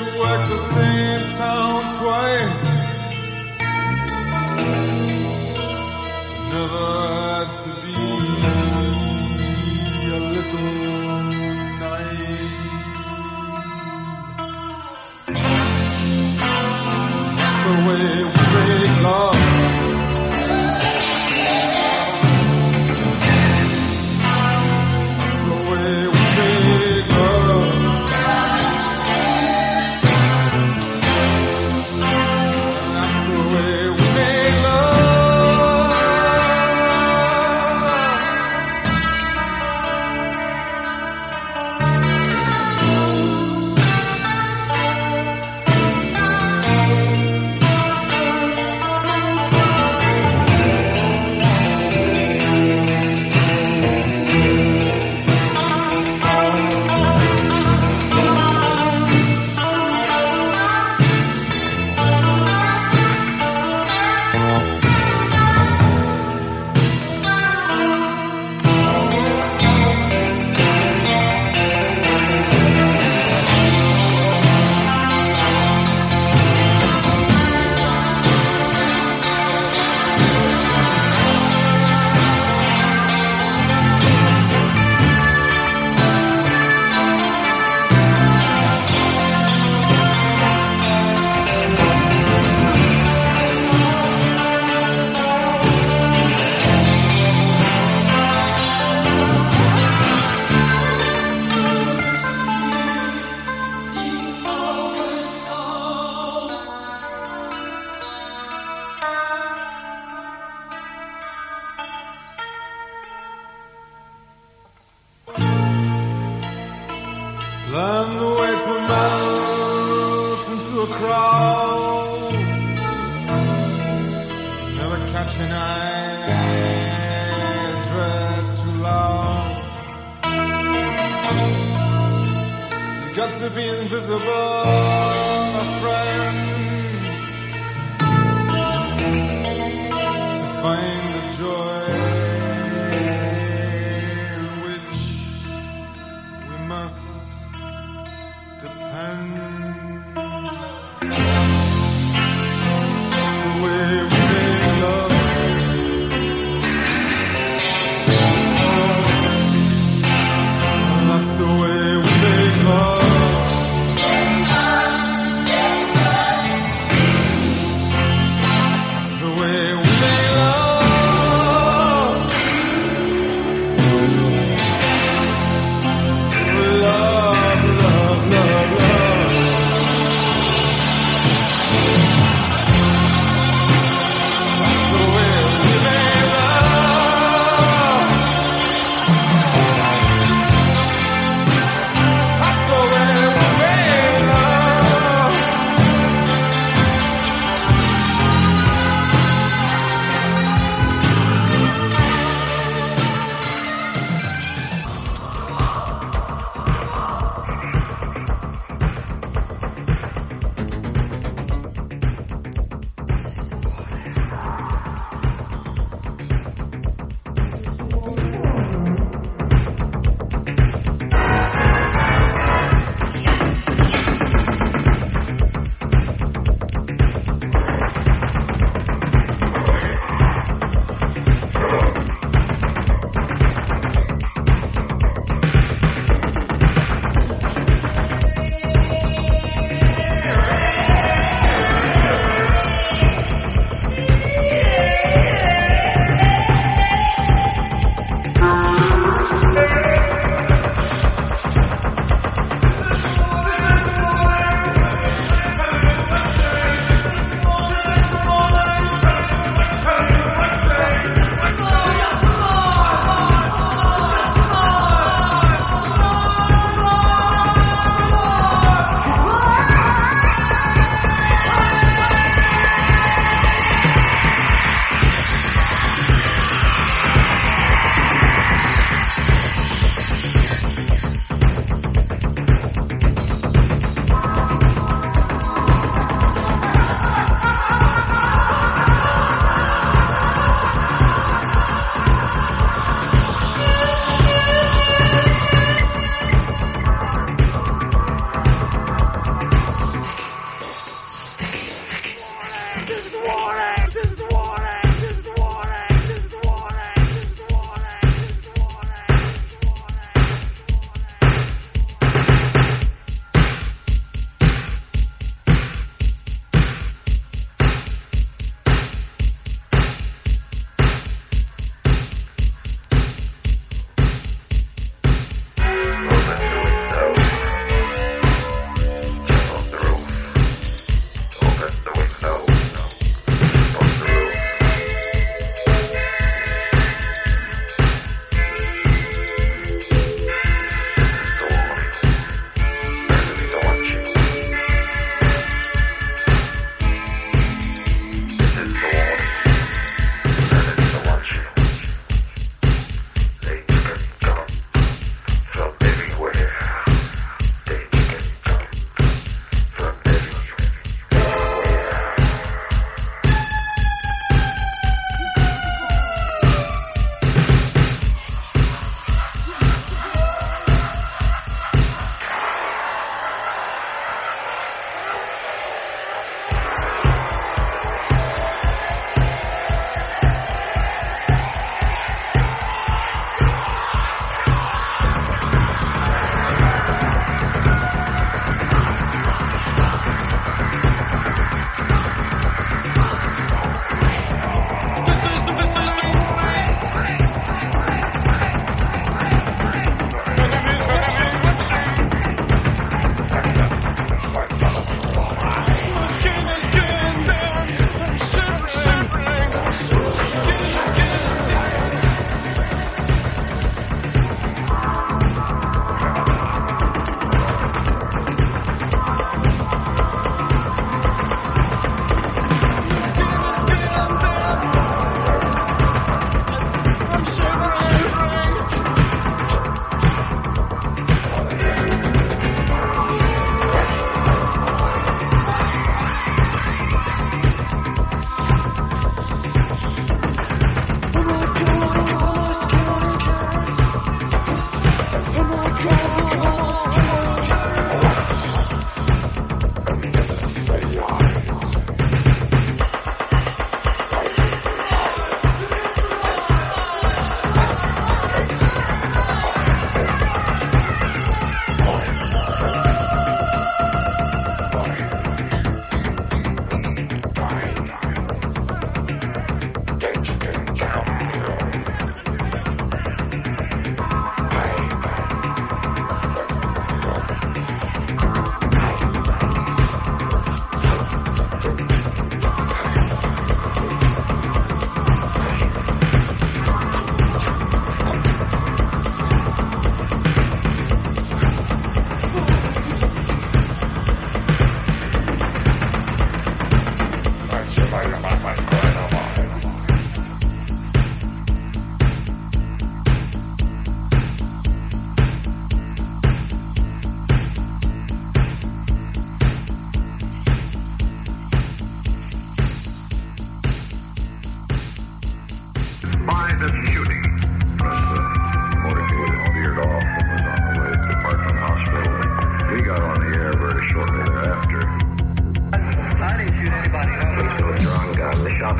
to work the same town twice. Never has to be a little. That's the way.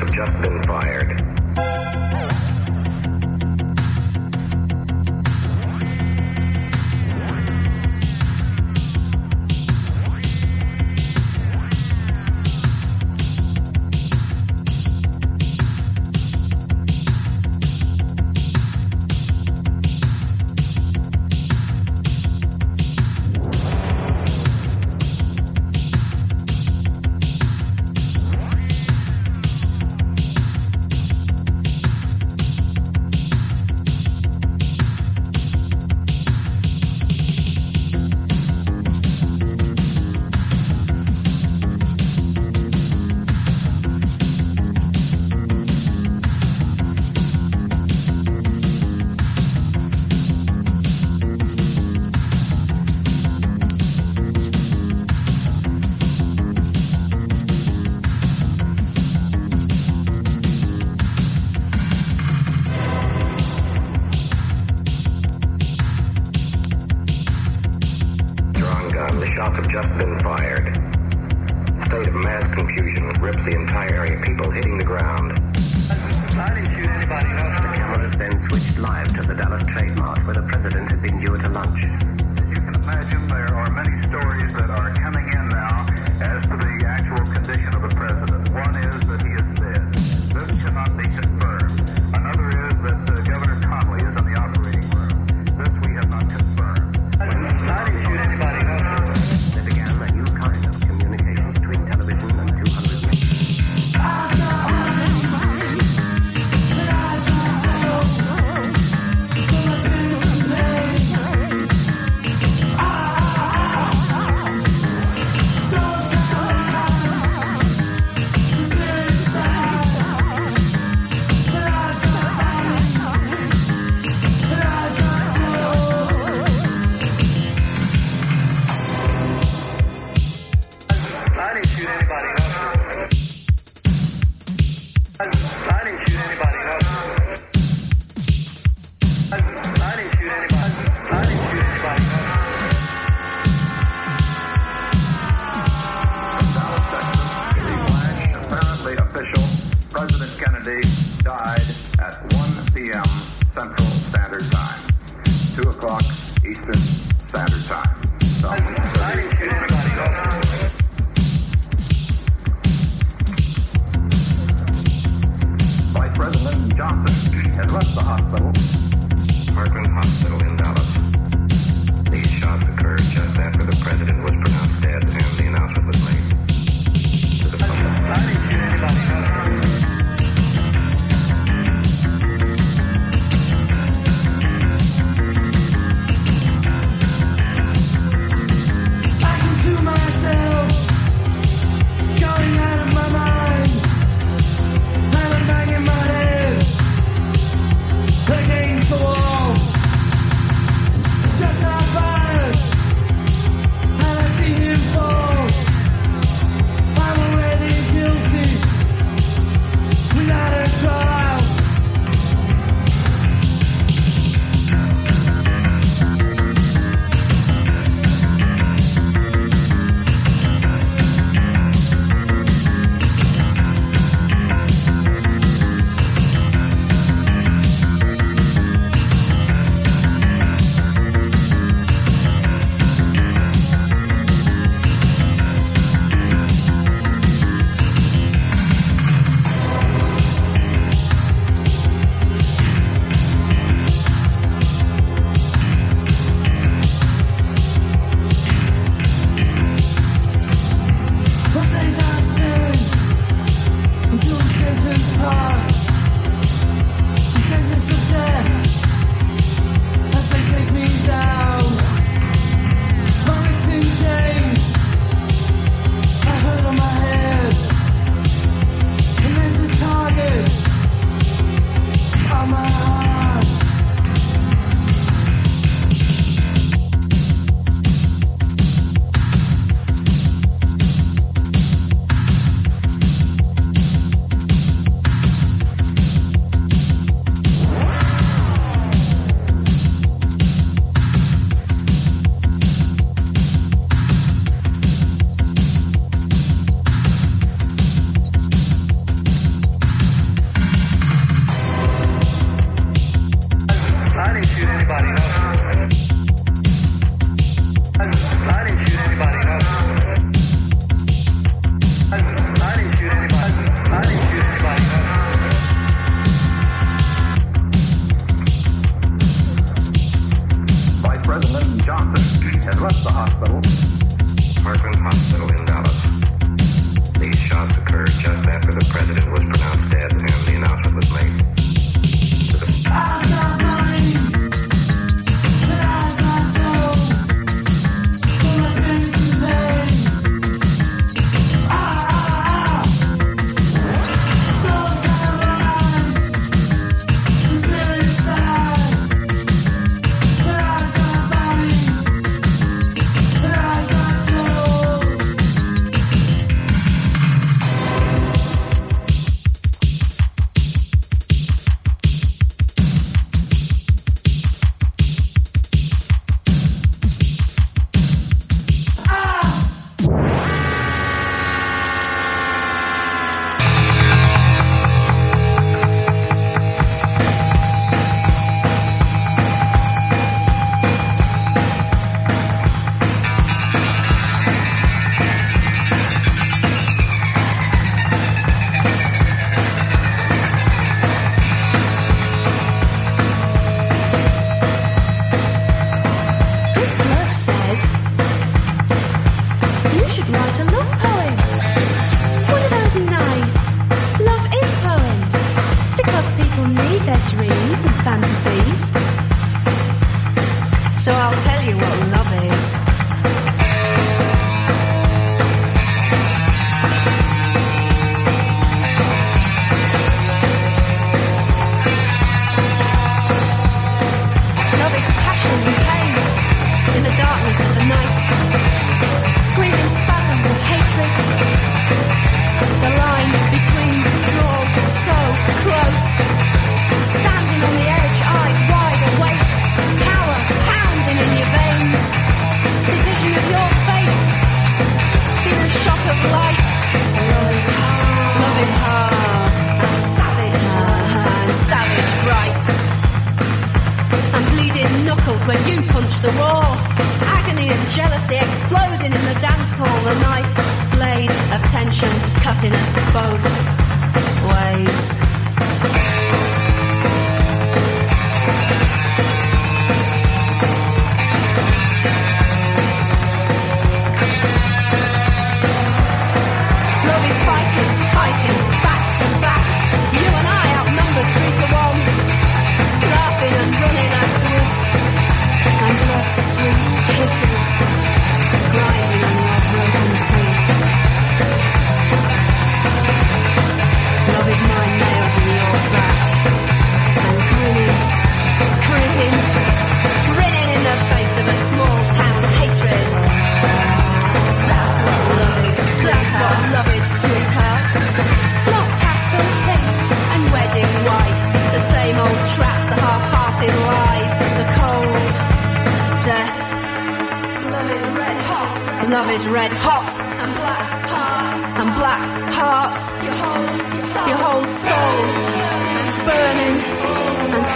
have just been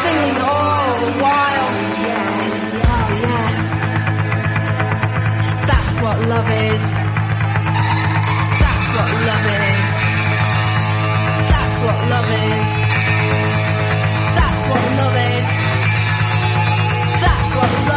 singing all the while. Yes, oh yes. That's what love is. That's what love is. That's what love is. That's what love is. That's what love is.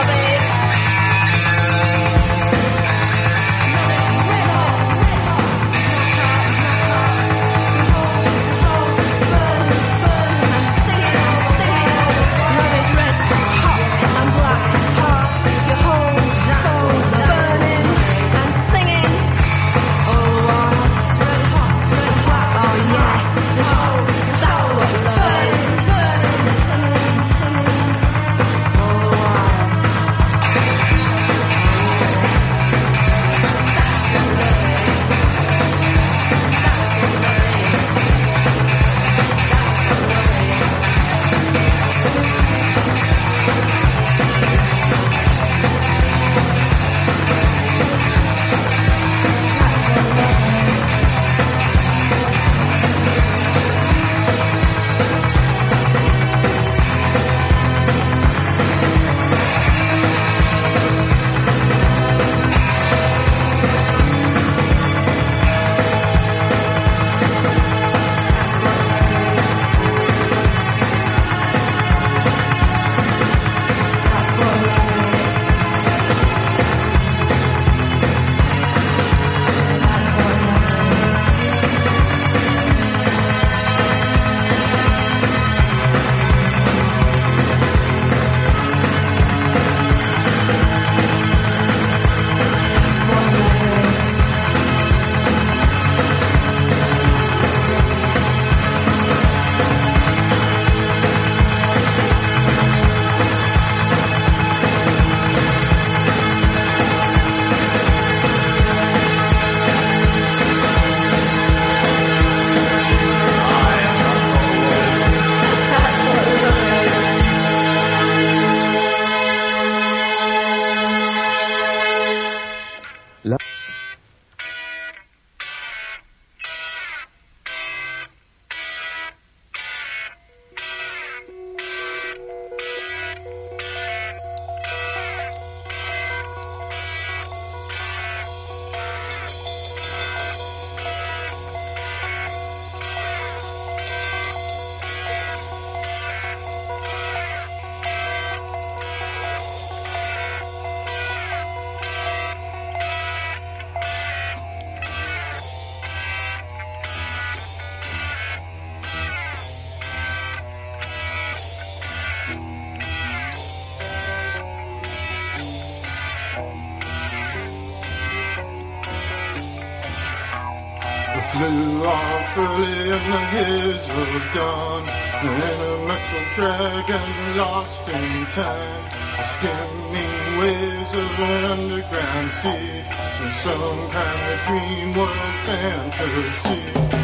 Early in the haze of dawn. In a metal dragon lost in time. The skimming waves of an underground sea. In some kind of dream world fantasy.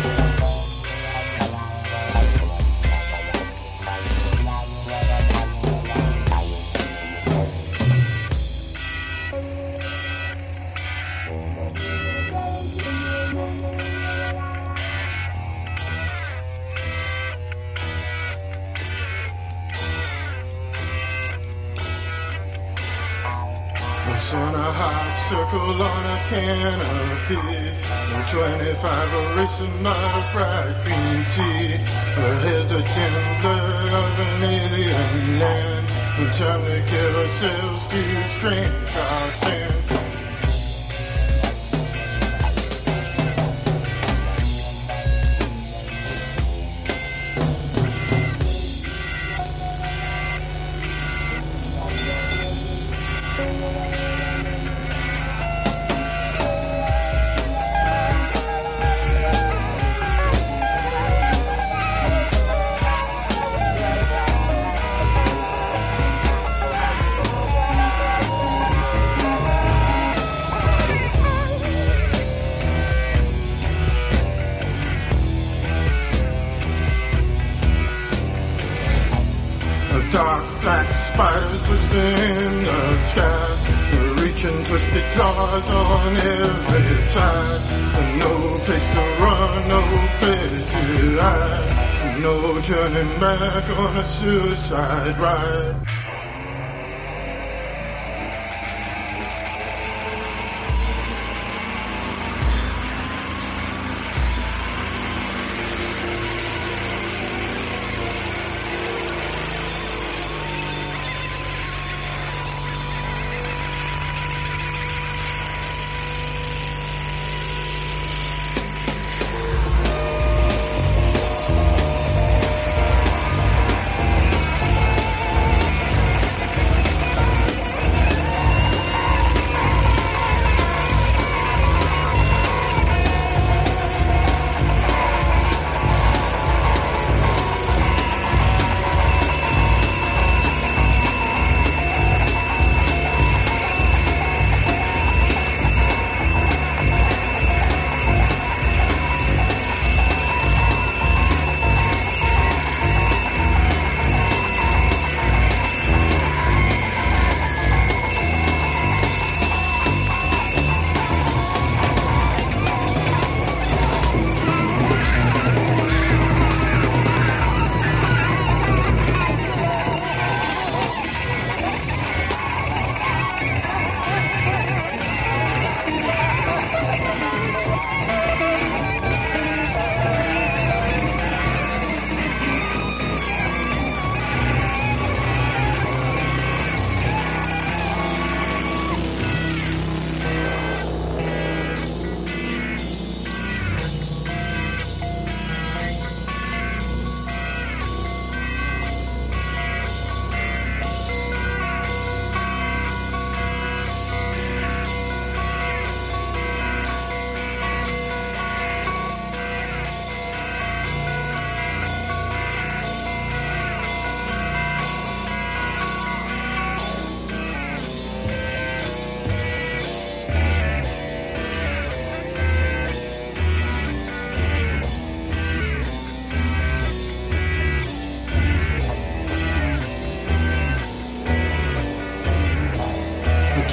Back on a suicide ride.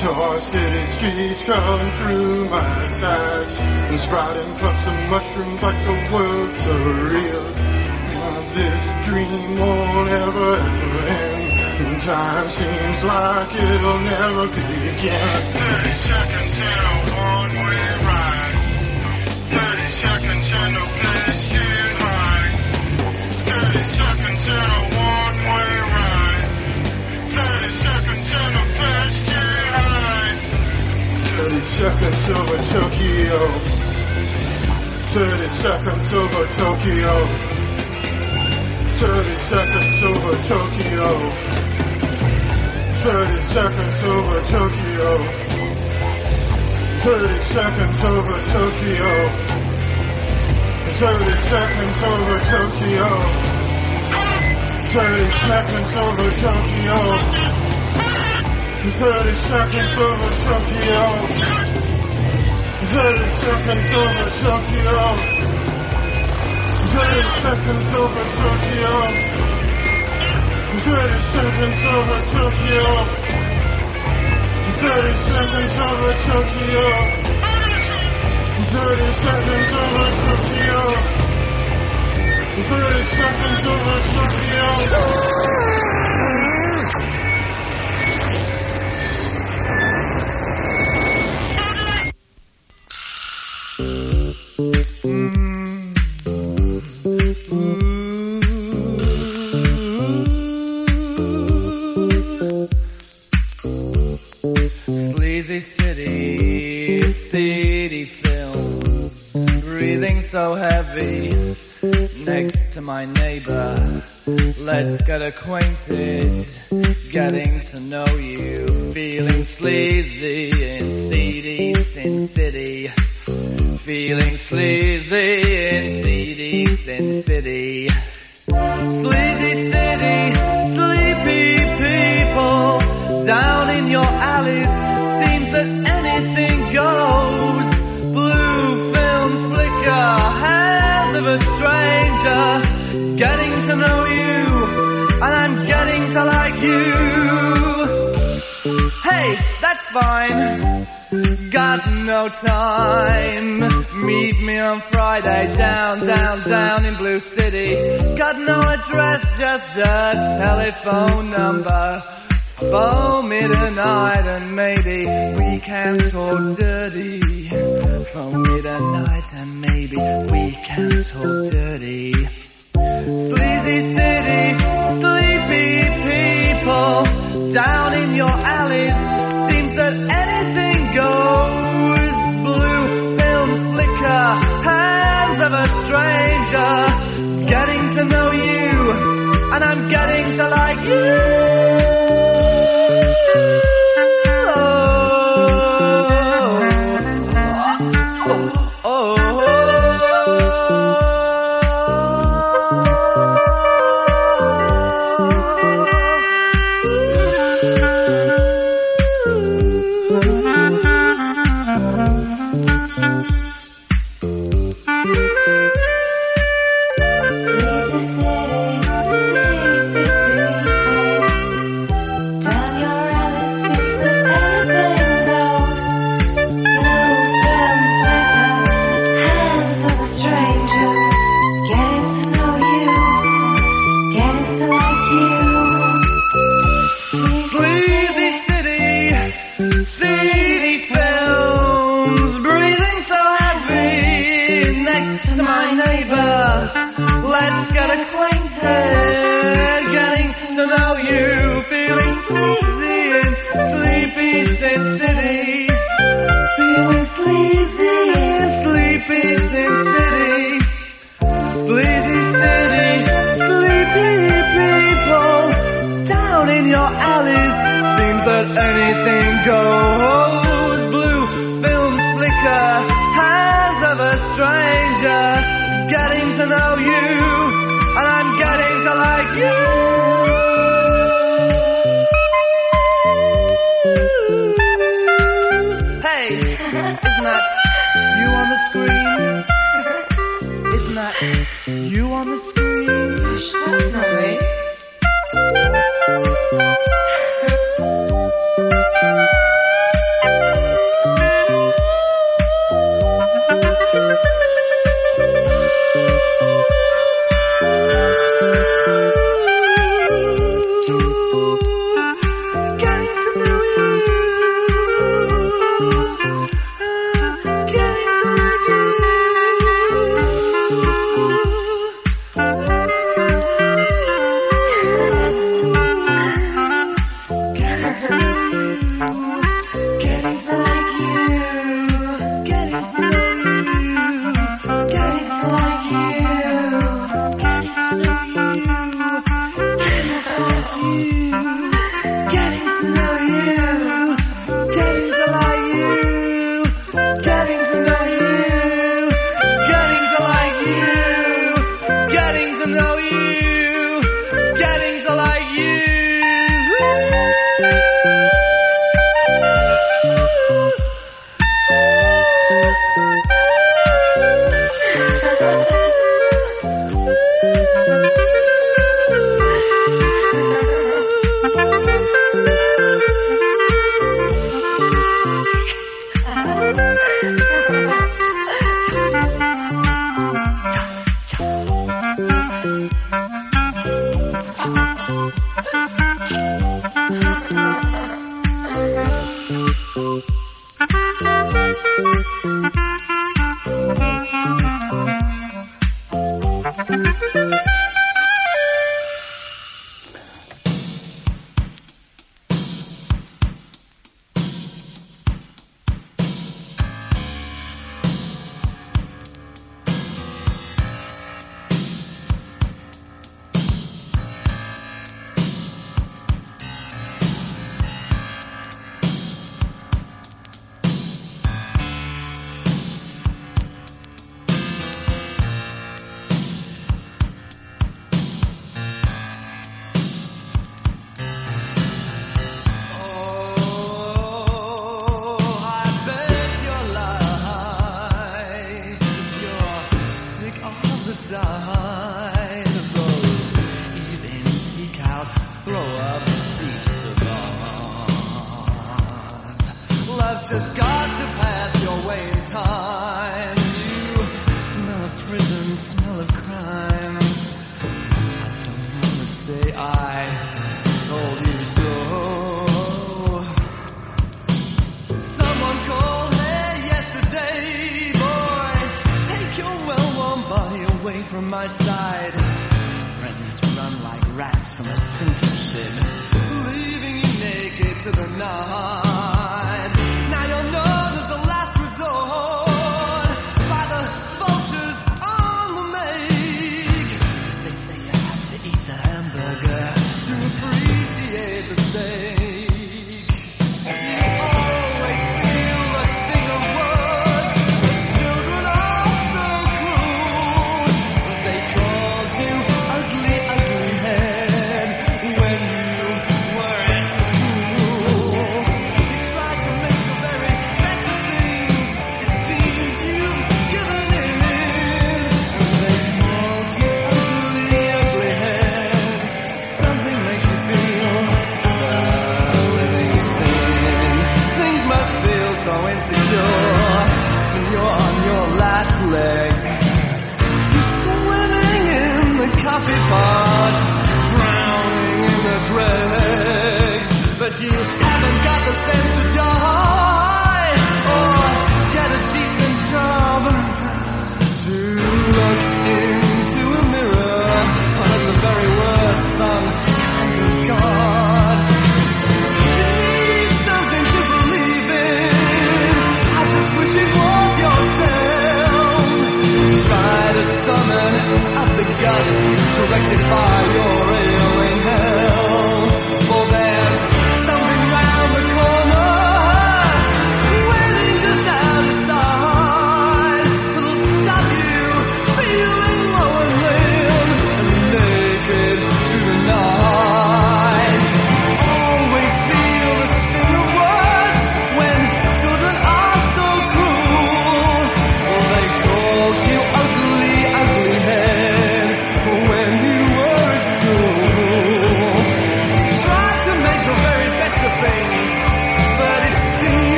Tar city streets crawling through my sides and sprouting clumps of mushrooms like the world's surreal. Now this dream won't ever ever end, and time seems like it'll never begin. Thirty seconds in a seconds over Tokyo. 30 seconds over Tokyo. 30 seconds over Tokyo. 30 seconds over Tokyo. 30 seconds over Tokyo. 30 seconds over Tokyo. 30 seconds over Tokyo. 30 seconds over Tokyo. Thirty seconds over Tokyo. Thirty seconds over Tokyo. Thirty seconds over Tokyo. Thirty seconds over Tokyo. Zero seconds over Tokyo. Zero seconds over Tokyo. my neighbor. Let's get acquainted, getting to know you, feeling sleepy. Friday down, down, down in Blue City. Got no address, just a telephone number. Phone me tonight and maybe we can talk dirty. Phone me tonight and maybe we can talk dirty. Sleazy city, sleepy people, down in your anything goes.